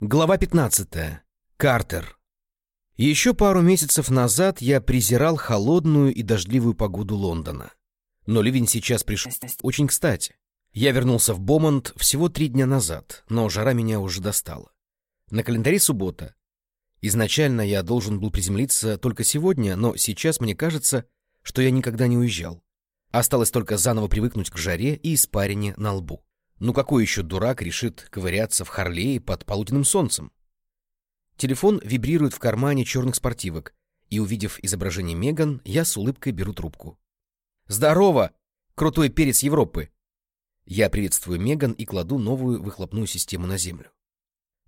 Глава 15. Картер. Еще пару месяцев назад я презирал холодную и дождливую погоду Лондона. Но ливень сейчас пришел очень кстати. Я вернулся в Бомонд всего три дня назад, но жара меня уже достала. На календаре суббота. Изначально я должен был приземлиться только сегодня, но сейчас мне кажется, что я никогда не уезжал. Осталось только заново привыкнуть к жаре и испарине на лбу. Ну какой еще дурак решит ковыряться в Харлее под полуденным солнцем? Телефон вибрирует в кармане черных спортивок, и, увидев изображение Меган, я с улыбкой беру трубку. «Здорово! Крутой перец Европы!» Я приветствую Меган и кладу новую выхлопную систему на землю.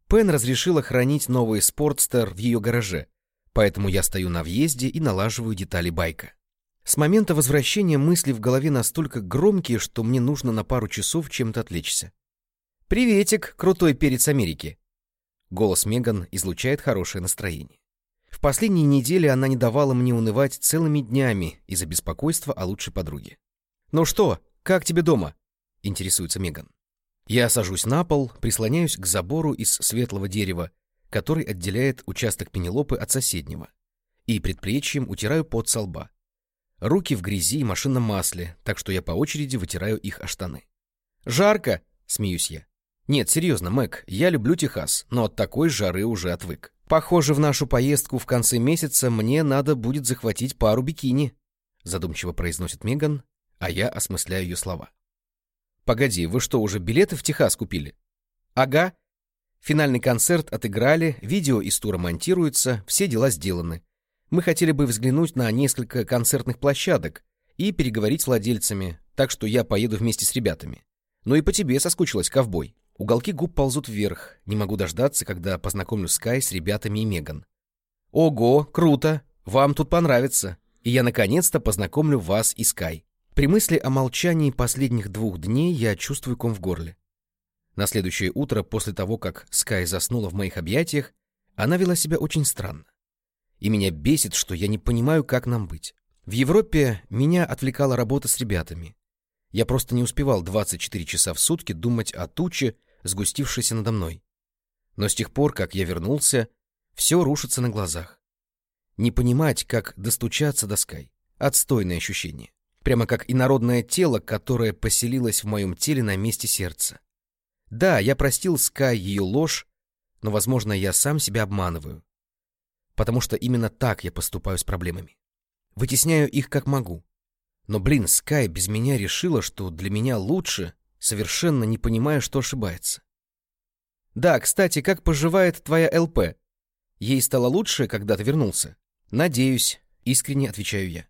Пен разрешила хранить новый спортстер в ее гараже, поэтому я стою на въезде и налаживаю детали байка. С момента возвращения мысли в голове настолько громкие, что мне нужно на пару часов чем-то отвлечься. «Приветик, крутой перец Америки!» Голос Меган излучает хорошее настроение. В последние недели она не давала мне унывать целыми днями из-за беспокойства о лучшей подруге. «Ну что, как тебе дома?» — интересуется Меган. Я сажусь на пол, прислоняюсь к забору из светлого дерева, который отделяет участок Пенелопы от соседнего, и предплечьем утираю пот со лба. Руки в грязи и машинном масле, так что я по очереди вытираю их о штаны. «Жарко!» — смеюсь я. «Нет, серьезно, Мэг, я люблю Техас, но от такой жары уже отвык. Похоже, в нашу поездку в конце месяца мне надо будет захватить пару бикини», — задумчиво произносит Меган, а я осмысляю ее слова. «Погоди, вы что, уже билеты в Техас купили?» «Ага. Финальный концерт отыграли, видео из тура монтируется, все дела сделаны. Мы хотели бы взглянуть на несколько концертных площадок и переговорить с владельцами, так что я поеду вместе с ребятами. Ну и по тебе соскучилась, ковбой. Уголки губ ползут вверх. Не могу дождаться, когда познакомлю Скай с ребятами и Меган. Ого, круто! Вам тут понравится. И я наконец-то познакомлю вас и Скай. При мысли о молчании последних двух дней я чувствую ком в горле. На следующее утро, после того, как Скай заснула в моих объятиях, она вела себя очень странно. И меня бесит, что я не понимаю, как нам быть. В Европе меня отвлекала работа с ребятами. Я просто не успевал 24 часа в сутки думать о туче, сгустившейся надо мной. Но с тех пор, как я вернулся, все рушится на глазах. Не понимать, как достучаться до Скай. Отстойное ощущение. Прямо как инородное тело, которое поселилось в моем теле на месте сердца. Да, я простил Скай ее ложь, но, возможно, я сам себя обманываю потому что именно так я поступаю с проблемами. Вытесняю их как могу. Но, блин, Скай без меня решила, что для меня лучше, совершенно не понимая, что ошибается. Да, кстати, как поживает твоя ЛП? Ей стало лучше, когда ты вернулся? Надеюсь, искренне отвечаю я.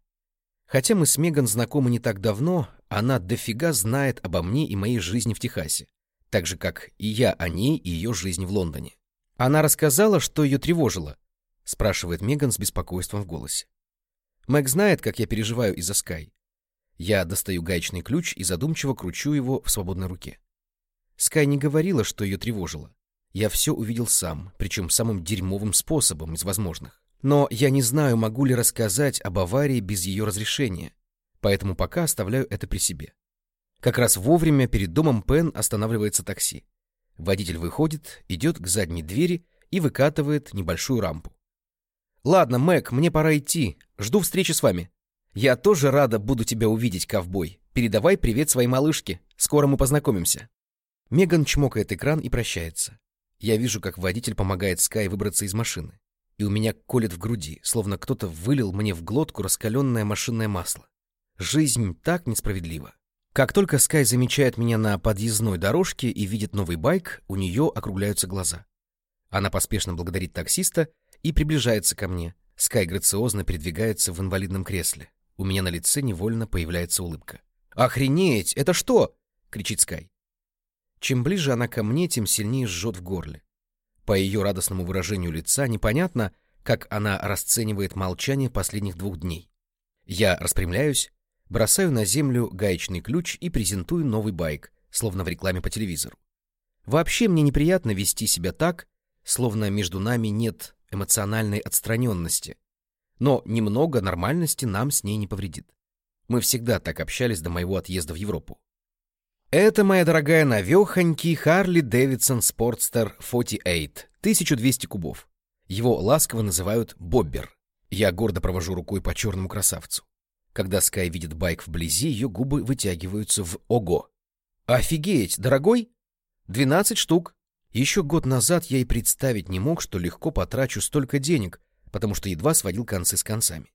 Хотя мы с Меган знакомы не так давно, она дофига знает обо мне и моей жизни в Техасе, так же, как и я о ней и ее жизни в Лондоне. Она рассказала, что ее тревожило, — спрашивает Меган с беспокойством в голосе. Мэг знает, как я переживаю из-за Скай. Я достаю гаечный ключ и задумчиво кручу его в свободной руке. Скай не говорила, что ее тревожило. Я все увидел сам, причем самым дерьмовым способом из возможных. Но я не знаю, могу ли рассказать об аварии без ее разрешения, поэтому пока оставляю это при себе. Как раз вовремя перед домом Пен останавливается такси. Водитель выходит, идет к задней двери и выкатывает небольшую рампу. Ладно, Мэг, мне пора идти. Жду встречи с вами. Я тоже рада буду тебя увидеть, ковбой. Передавай привет своей малышке. Скоро мы познакомимся. Меган чмокает экран и прощается. Я вижу, как водитель помогает Скай выбраться из машины. И у меня колет в груди, словно кто-то вылил мне в глотку раскаленное машинное масло. Жизнь так несправедлива. Как только Скай замечает меня на подъездной дорожке и видит новый байк, у нее округляются глаза. Она поспешно благодарит таксиста и приближается ко мне. Скай грациозно передвигается в инвалидном кресле. У меня на лице невольно появляется улыбка. «Охренеть! Это что?» — кричит Скай. Чем ближе она ко мне, тем сильнее жжет в горле. По ее радостному выражению лица непонятно, как она расценивает молчание последних двух дней. Я распрямляюсь, бросаю на землю гаечный ключ и презентую новый байк, словно в рекламе по телевизору. Вообще мне неприятно вести себя так, словно между нами нет эмоциональной отстраненности. Но немного нормальности нам с ней не повредит. Мы всегда так общались до моего отъезда в Европу. Это, моя дорогая, навехонький Харли Дэвидсон Спортстер 48, 1200 кубов. Его ласково называют Боббер. Я гордо провожу рукой по черному красавцу. Когда Скай видит байк вблизи, ее губы вытягиваются в «Ого!». «Офигеть! Дорогой?» «Двенадцать штук!» Еще год назад я и представить не мог, что легко потрачу столько денег, потому что едва сводил концы с концами.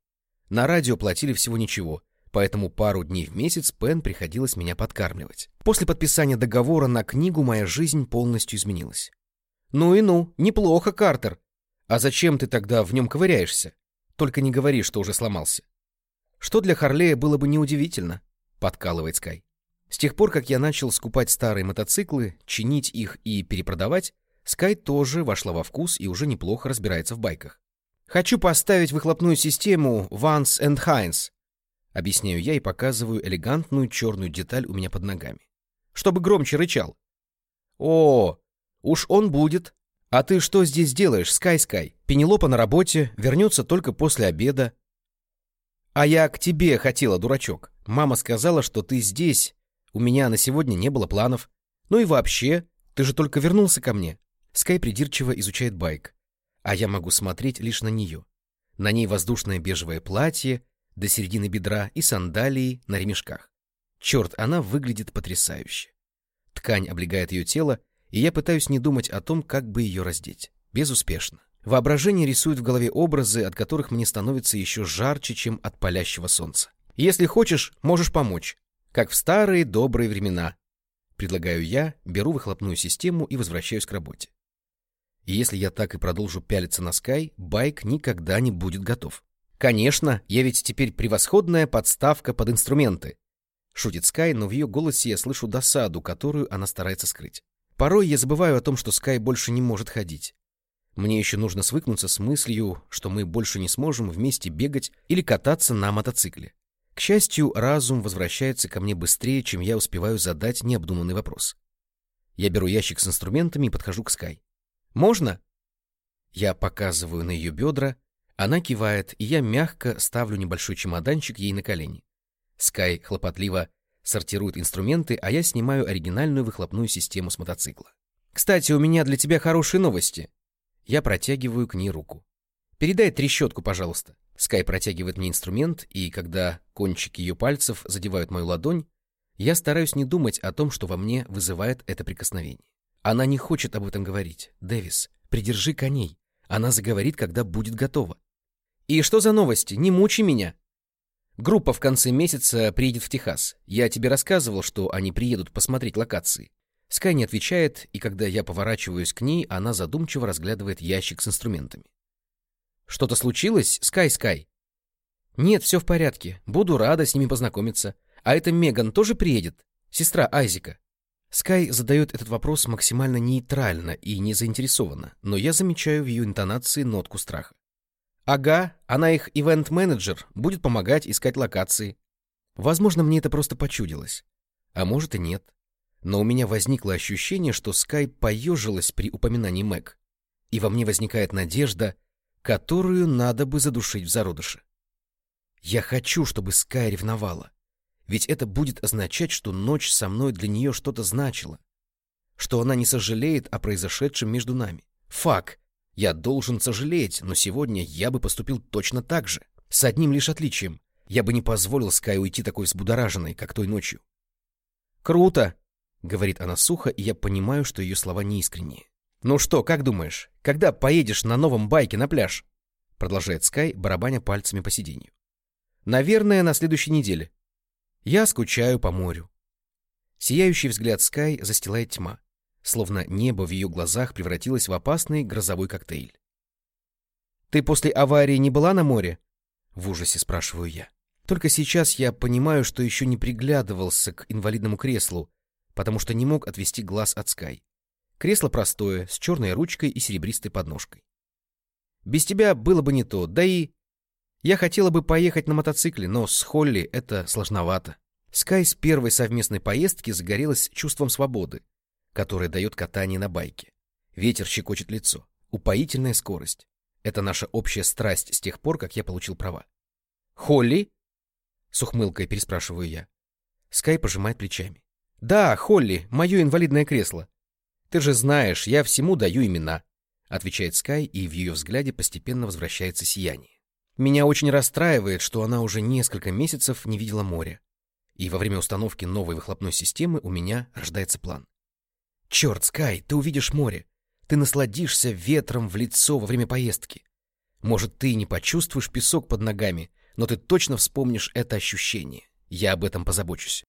На радио платили всего ничего, поэтому пару дней в месяц Пен приходилось меня подкармливать. После подписания договора на книгу моя жизнь полностью изменилась. «Ну и ну, неплохо, Картер. А зачем ты тогда в нем ковыряешься? Только не говори, что уже сломался». «Что для Харлея было бы неудивительно», — подкалывает Скай. С тех пор, как я начал скупать старые мотоциклы, чинить их и перепродавать, Скай тоже вошла во вкус и уже неплохо разбирается в байках. «Хочу поставить выхлопную систему Vance and Heinz», — объясняю я и показываю элегантную черную деталь у меня под ногами. «Чтобы громче рычал». «О, уж он будет. А ты что здесь делаешь, Скай-Скай? Пенелопа на работе, вернется только после обеда». «А я к тебе хотела, дурачок. Мама сказала, что ты здесь. У меня на сегодня не было планов. Ну и вообще, ты же только вернулся ко мне». Скай придирчиво изучает байк, а я могу смотреть лишь на нее. На ней воздушное бежевое платье до середины бедра и сандалии на ремешках. Черт, она выглядит потрясающе. Ткань облегает ее тело, и я пытаюсь не думать о том, как бы ее раздеть. Безуспешно. Воображение рисует в голове образы, от которых мне становится еще жарче, чем от палящего солнца. Если хочешь, можешь помочь. Как в старые добрые времена. Предлагаю я, беру выхлопную систему и возвращаюсь к работе. И если я так и продолжу пялиться на Скай, байк никогда не будет готов. Конечно, я ведь теперь превосходная подставка под инструменты. Шутит Скай, но в ее голосе я слышу досаду, которую она старается скрыть. Порой я забываю о том, что Скай больше не может ходить. Мне еще нужно свыкнуться с мыслью, что мы больше не сможем вместе бегать или кататься на мотоцикле. К счастью, разум возвращается ко мне быстрее, чем я успеваю задать необдуманный вопрос. Я беру ящик с инструментами и подхожу к Скай. «Можно?» Я показываю на ее бедра, она кивает, и я мягко ставлю небольшой чемоданчик ей на колени. Скай хлопотливо сортирует инструменты, а я снимаю оригинальную выхлопную систему с мотоцикла. «Кстати, у меня для тебя хорошие новости», я протягиваю к ней руку. «Передай трещотку, пожалуйста». Скай протягивает мне инструмент, и когда кончики ее пальцев задевают мою ладонь, я стараюсь не думать о том, что во мне вызывает это прикосновение. Она не хочет об этом говорить. Дэвис, придержи коней. Она заговорит, когда будет готова. «И что за новости? Не мучи меня!» Группа в конце месяца приедет в Техас. Я тебе рассказывал, что они приедут посмотреть локации. Скай не отвечает, и когда я поворачиваюсь к ней, она задумчиво разглядывает ящик с инструментами. «Что-то случилось, Скай-Скай?» «Нет, все в порядке. Буду рада с ними познакомиться. А эта Меган тоже приедет? Сестра Айзека?» Скай задает этот вопрос максимально нейтрально и не заинтересованно, но я замечаю в ее интонации нотку страха. «Ага, она их ивент-менеджер, будет помогать искать локации. Возможно, мне это просто почудилось. А может и нет но у меня возникло ощущение, что Скай поежилась при упоминании Мэг, и во мне возникает надежда, которую надо бы задушить в зародыше. Я хочу, чтобы Скай ревновала, ведь это будет означать, что ночь со мной для нее что-то значила, что она не сожалеет о произошедшем между нами. Фак, я должен сожалеть, но сегодня я бы поступил точно так же, с одним лишь отличием. Я бы не позволил Скай уйти такой взбудораженной, как той ночью. «Круто!» Говорит она сухо, и я понимаю, что ее слова неискренние. «Ну что, как думаешь, когда поедешь на новом байке на пляж?» Продолжает Скай, барабаня пальцами по сиденью. «Наверное, на следующей неделе. Я скучаю по морю». Сияющий взгляд Скай застилает тьма, словно небо в ее глазах превратилось в опасный грозовой коктейль. «Ты после аварии не была на море?» В ужасе спрашиваю я. Только сейчас я понимаю, что еще не приглядывался к инвалидному креслу, потому что не мог отвести глаз от Скай. Кресло простое, с черной ручкой и серебристой подножкой. Без тебя было бы не то, да и... Я хотела бы поехать на мотоцикле, но с Холли это сложновато. Скай с первой совместной поездки загорелась чувством свободы, которое дает катание на байке. Ветер щекочет лицо. Упоительная скорость. Это наша общая страсть с тех пор, как я получил права. «Холли?» — с ухмылкой переспрашиваю я. Скай пожимает плечами. Да, Холли, мое инвалидное кресло. Ты же знаешь, я всему даю имена, отвечает Скай, и в ее взгляде постепенно возвращается сияние. Меня очень расстраивает, что она уже несколько месяцев не видела моря. И во время установки новой выхлопной системы у меня рождается план. Черт, Скай, ты увидишь море. Ты насладишься ветром в лицо во время поездки. Может, ты не почувствуешь песок под ногами, но ты точно вспомнишь это ощущение. Я об этом позабочусь.